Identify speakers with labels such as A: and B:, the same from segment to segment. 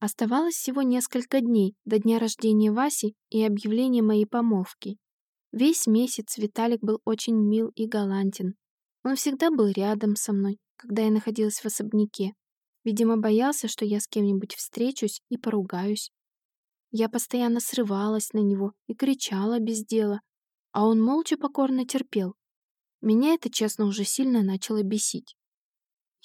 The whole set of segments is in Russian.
A: Оставалось всего несколько дней до дня рождения Васи и объявления моей помолвки. Весь месяц Виталик был очень мил и галантен. Он всегда был рядом со мной, когда я находилась в особняке. Видимо, боялся, что я с кем-нибудь встречусь и поругаюсь. Я постоянно срывалась на него и кричала без дела, а он молча покорно терпел. Меня это, честно, уже сильно начало бесить.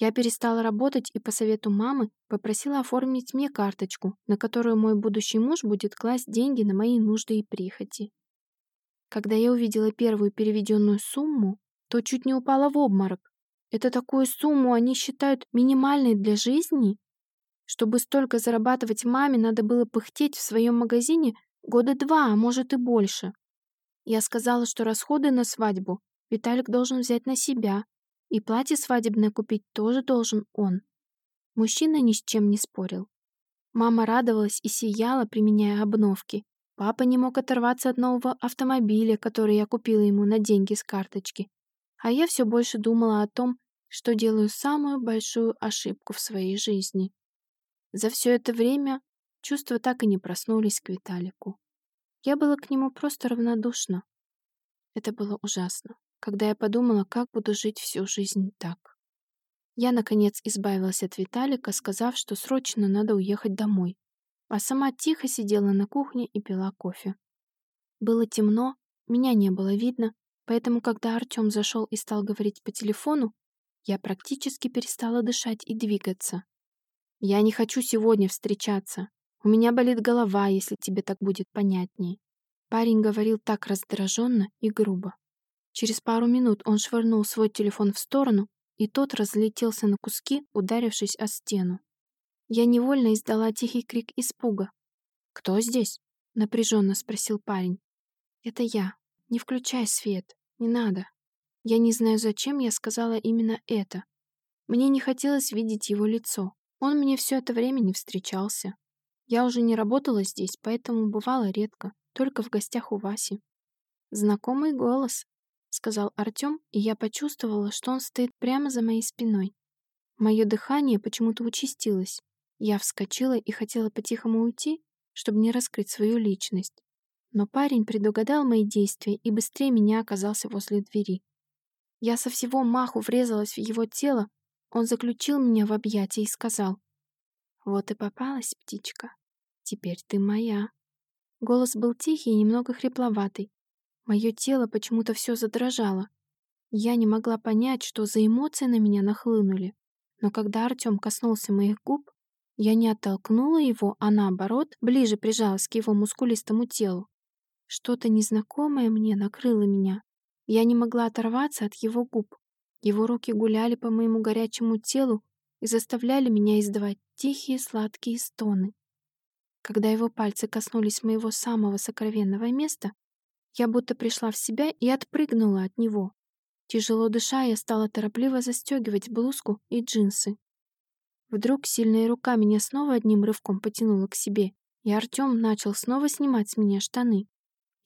A: Я перестала работать и по совету мамы попросила оформить мне карточку, на которую мой будущий муж будет класть деньги на мои нужды и прихоти. Когда я увидела первую переведенную сумму, то чуть не упала в обморок. Это такую сумму они считают минимальной для жизни? Чтобы столько зарабатывать маме, надо было пыхтеть в своем магазине года два, а может и больше. Я сказала, что расходы на свадьбу Виталик должен взять на себя, и платье свадебное купить тоже должен он. Мужчина ни с чем не спорил. Мама радовалась и сияла, применяя обновки. Папа не мог оторваться от нового автомобиля, который я купила ему на деньги с карточки. А я все больше думала о том, что делаю самую большую ошибку в своей жизни. За все это время чувства так и не проснулись к Виталику. Я была к нему просто равнодушна. Это было ужасно когда я подумала, как буду жить всю жизнь так. Я, наконец, избавилась от Виталика, сказав, что срочно надо уехать домой, а сама тихо сидела на кухне и пила кофе. Было темно, меня не было видно, поэтому, когда Артем зашел и стал говорить по телефону, я практически перестала дышать и двигаться. «Я не хочу сегодня встречаться. У меня болит голова, если тебе так будет понятнее». Парень говорил так раздраженно и грубо. Через пару минут он швырнул свой телефон в сторону, и тот разлетелся на куски, ударившись о стену. Я невольно издала тихий крик испуга. «Кто здесь?» — напряженно спросил парень. «Это я. Не включай свет. Не надо». Я не знаю, зачем я сказала именно это. Мне не хотелось видеть его лицо. Он мне все это время не встречался. Я уже не работала здесь, поэтому бывала редко, только в гостях у Васи. Знакомый голос, сказал Артём, и я почувствовала, что он стоит прямо за моей спиной. Мое дыхание почему-то участилось. Я вскочила и хотела по-тихому уйти, чтобы не раскрыть свою личность. Но парень предугадал мои действия и быстрее меня оказался возле двери. Я со всего маху врезалась в его тело, он заключил меня в объятия и сказал, «Вот и попалась, птичка. Теперь ты моя». Голос был тихий и немного хрипловатый, Мое тело почему-то все задрожало. Я не могла понять, что за эмоции на меня нахлынули. Но когда Артем коснулся моих губ, я не оттолкнула его, а наоборот, ближе прижалась к его мускулистому телу. Что-то незнакомое мне накрыло меня. Я не могла оторваться от его губ. Его руки гуляли по моему горячему телу и заставляли меня издавать тихие сладкие стоны. Когда его пальцы коснулись моего самого сокровенного места, я будто пришла в себя и отпрыгнула от него. Тяжело дыша, я стала торопливо застегивать блузку и джинсы. Вдруг сильная рука меня снова одним рывком потянула к себе, и Артем начал снова снимать с меня штаны.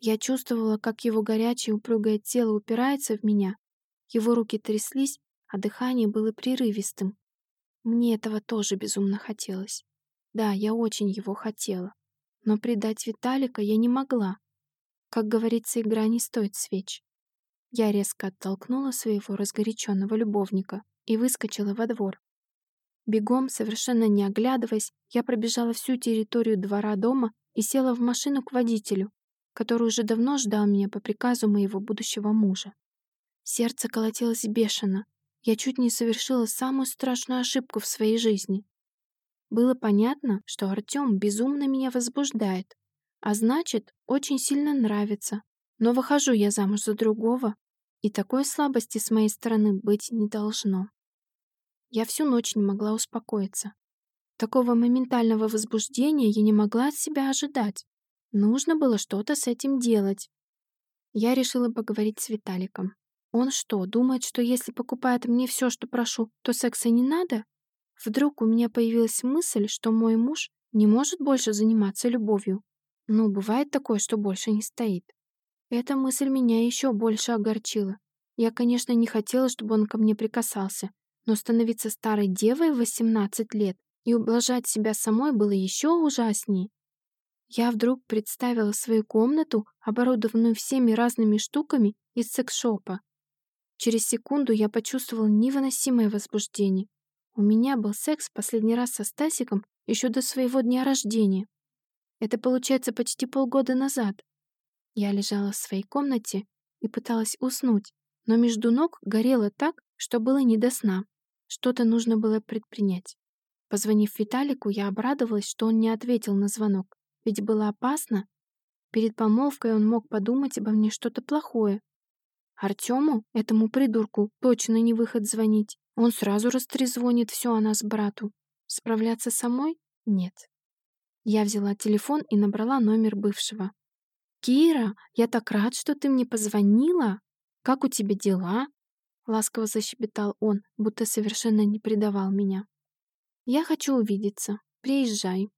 A: Я чувствовала, как его горячее упругое тело упирается в меня. Его руки тряслись, а дыхание было прерывистым. Мне этого тоже безумно хотелось. Да, я очень его хотела. Но предать Виталика я не могла. Как говорится, игра не стоит свеч. Я резко оттолкнула своего разгоряченного любовника и выскочила во двор. Бегом, совершенно не оглядываясь, я пробежала всю территорию двора дома и села в машину к водителю, который уже давно ждал меня по приказу моего будущего мужа. Сердце колотилось бешено. Я чуть не совершила самую страшную ошибку в своей жизни. Было понятно, что Артем безумно меня возбуждает, а значит, очень сильно нравится. Но выхожу я замуж за другого, и такой слабости с моей стороны быть не должно. Я всю ночь не могла успокоиться. Такого моментального возбуждения я не могла от себя ожидать. Нужно было что-то с этим делать. Я решила поговорить с Виталиком. Он что, думает, что если покупает мне все, что прошу, то секса не надо? Вдруг у меня появилась мысль, что мой муж не может больше заниматься любовью, ну, бывает такое, что больше не стоит. Эта мысль меня еще больше огорчила. Я, конечно, не хотела, чтобы он ко мне прикасался, но становиться старой девой в 18 лет И ублажать себя самой было еще ужаснее. Я вдруг представила свою комнату, оборудованную всеми разными штуками из секс-шопа. Через секунду я почувствовала невыносимое возбуждение. У меня был секс последний раз со Стасиком еще до своего дня рождения. Это получается почти полгода назад. Я лежала в своей комнате и пыталась уснуть, но между ног горело так, что было не до сна. Что-то нужно было предпринять. Позвонив Виталику, я обрадовалась, что он не ответил на звонок. Ведь было опасно. Перед помолвкой он мог подумать обо мне что-то плохое. Артему, этому придурку, точно не выход звонить. Он сразу растрезвонит все о нас брату. Справляться самой? Нет. Я взяла телефон и набрала номер бывшего. «Кира, я так рад, что ты мне позвонила. Как у тебя дела?» Ласково защебетал он, будто совершенно не предавал меня. «Я хочу увидеться. Приезжай.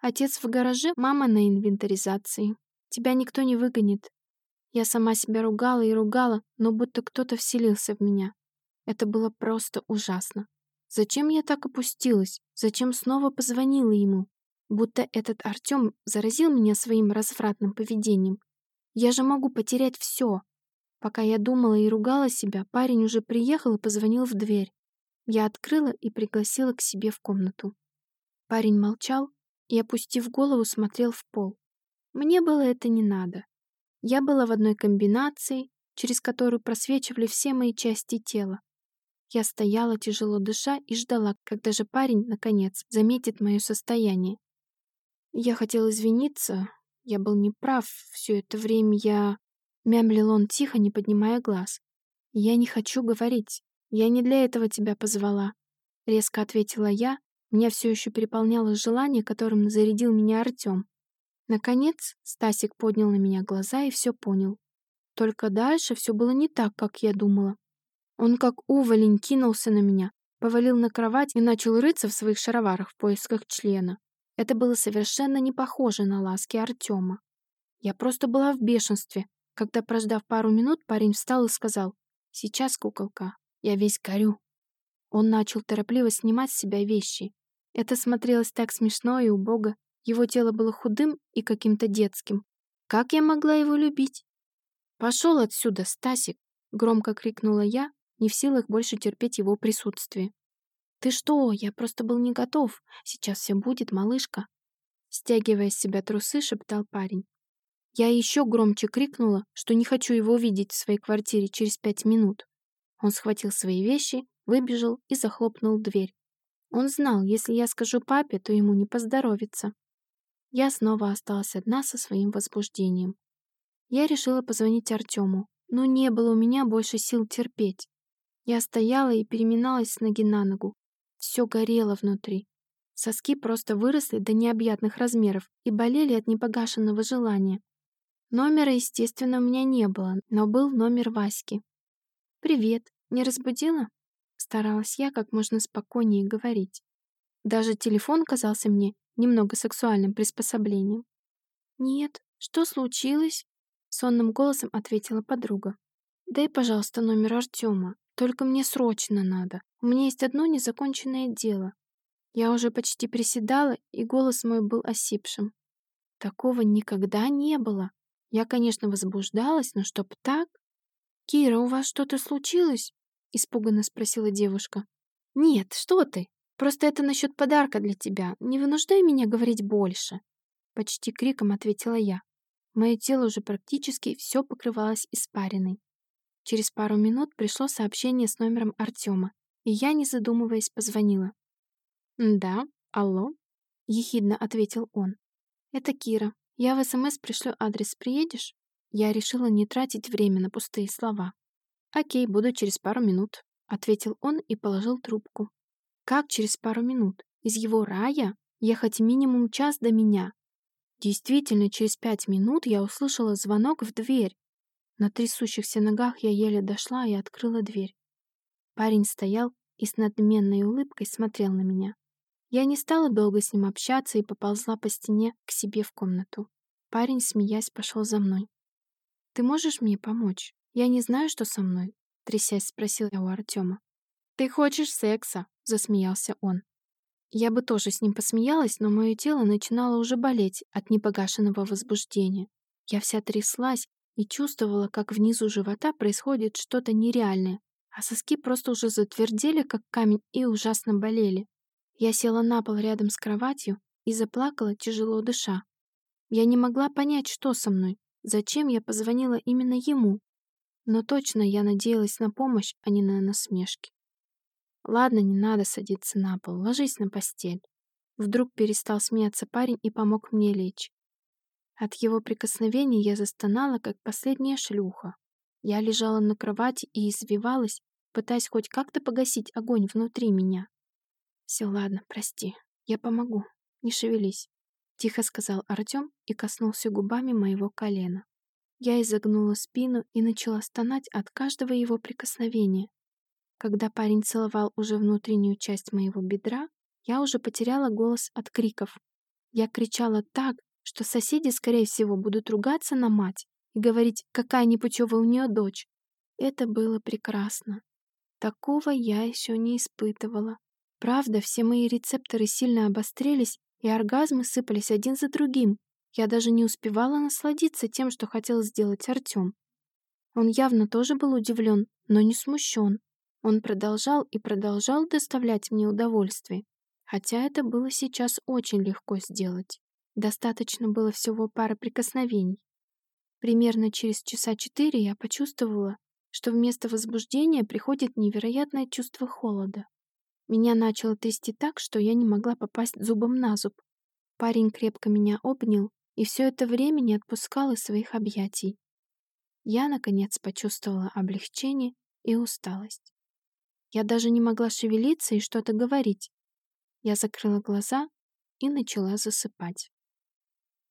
A: Отец в гараже, мама на инвентаризации. Тебя никто не выгонит. Я сама себя ругала и ругала, но будто кто-то вселился в меня. Это было просто ужасно. Зачем я так опустилась? Зачем снова позвонила ему? Будто этот Артем заразил меня своим развратным поведением. Я же могу потерять все. Пока я думала и ругала себя, парень уже приехал и позвонил в дверь. Я открыла и пригласила к себе в комнату. Парень молчал и, опустив голову, смотрел в пол. Мне было это не надо. Я была в одной комбинации, через которую просвечивали все мои части тела. Я стояла, тяжело дыша, и ждала, когда же парень, наконец, заметит мое состояние. Я хотел извиниться, я был неправ, все это время я... Мямлил он тихо, не поднимая глаз. «Я не хочу говорить. Я не для этого тебя позвала», — резко ответила я. Меня все еще переполняло желание, которым зарядил меня Артем. Наконец, Стасик поднял на меня глаза и все понял. Только дальше все было не так, как я думала. Он как уволень кинулся на меня, повалил на кровать и начал рыться в своих шароварах в поисках члена. Это было совершенно не похоже на ласки Артема. Я просто была в бешенстве, когда, прождав пару минут, парень встал и сказал, «Сейчас, куколка, я весь горю». Он начал торопливо снимать с себя вещи. Это смотрелось так смешно и убого. Его тело было худым и каким-то детским. Как я могла его любить? «Пошел отсюда, Стасик!» — громко крикнула я, не в силах больше терпеть его присутствие. «Ты что? Я просто был не готов. Сейчас все будет, малышка!» Стягивая с себя трусы, шептал парень. Я еще громче крикнула, что не хочу его видеть в своей квартире через пять минут. Он схватил свои вещи, выбежал и захлопнул дверь. Он знал, если я скажу папе, то ему не поздоровится. Я снова осталась одна со своим возбуждением. Я решила позвонить Артему, но не было у меня больше сил терпеть. Я стояла и переминалась с ноги на ногу. Все горело внутри. Соски просто выросли до необъятных размеров и болели от непогашенного желания. Номера, естественно, у меня не было, но был номер Васьки. «Привет, не разбудила?» Старалась я как можно спокойнее говорить. Даже телефон казался мне немного сексуальным приспособлением. «Нет, что случилось?» Сонным голосом ответила подруга. «Дай, пожалуйста, номер Артема. Только мне срочно надо. У меня есть одно незаконченное дело». Я уже почти приседала, и голос мой был осипшим. Такого никогда не было. Я, конечно, возбуждалась, но чтоб так... «Кира, у вас что-то случилось?» — испуганно спросила девушка. «Нет, что ты? Просто это насчет подарка для тебя. Не вынуждай меня говорить больше!» Почти криком ответила я. Мое тело уже практически все покрывалось испариной. Через пару минут пришло сообщение с номером Артема, и я, не задумываясь, позвонила. «Да, алло?» — ехидно ответил он. «Это Кира. Я в СМС пришлю адрес, приедешь? Я решила не тратить время на пустые слова. Окей, буду через пару минут, ответил он и положил трубку. Как через пару минут? Из его рая? Ехать минимум час до меня. Действительно, через пять минут я услышала звонок в дверь. На трясущихся ногах я еле дошла и открыла дверь. Парень стоял и с надменной улыбкой смотрел на меня. Я не стала долго с ним общаться и поползла по стене к себе в комнату. Парень, смеясь, пошел за мной. «Ты можешь мне помочь? Я не знаю, что со мной», — трясясь спросил я у Артема. «Ты хочешь секса?» — засмеялся он. Я бы тоже с ним посмеялась, но мое тело начинало уже болеть от непогашенного возбуждения. Я вся тряслась и чувствовала, как внизу живота происходит что-то нереальное, а соски просто уже затвердели, как камень, и ужасно болели. Я села на пол рядом с кроватью и заплакала, тяжело дыша. Я не могла понять, что со мной, зачем я позвонила именно ему. Но точно я надеялась на помощь, а не на насмешки. Ладно, не надо садиться на пол, ложись на постель. Вдруг перестал смеяться парень и помог мне лечь. От его прикосновений я застонала, как последняя шлюха. Я лежала на кровати и извивалась, пытаясь хоть как-то погасить огонь внутри меня. «Все, ладно, прости. Я помогу. Не шевелись», — тихо сказал Артем и коснулся губами моего колена. Я изогнула спину и начала стонать от каждого его прикосновения. Когда парень целовал уже внутреннюю часть моего бедра, я уже потеряла голос от криков. Я кричала так, что соседи, скорее всего, будут ругаться на мать и говорить, какая непутевая у нее дочь. Это было прекрасно. Такого я еще не испытывала. Правда, все мои рецепторы сильно обострились, и оргазмы сыпались один за другим. Я даже не успевала насладиться тем, что хотел сделать Артем. Он явно тоже был удивлен, но не смущен. Он продолжал и продолжал доставлять мне удовольствие, хотя это было сейчас очень легко сделать. Достаточно было всего пары прикосновений. Примерно через часа четыре я почувствовала, что вместо возбуждения приходит невероятное чувство холода. Меня начало трясти так, что я не могла попасть зубом на зуб. Парень крепко меня обнял и все это время не отпускал из своих объятий. Я, наконец, почувствовала облегчение и усталость. Я даже не могла шевелиться и что-то говорить. Я закрыла глаза и начала засыпать.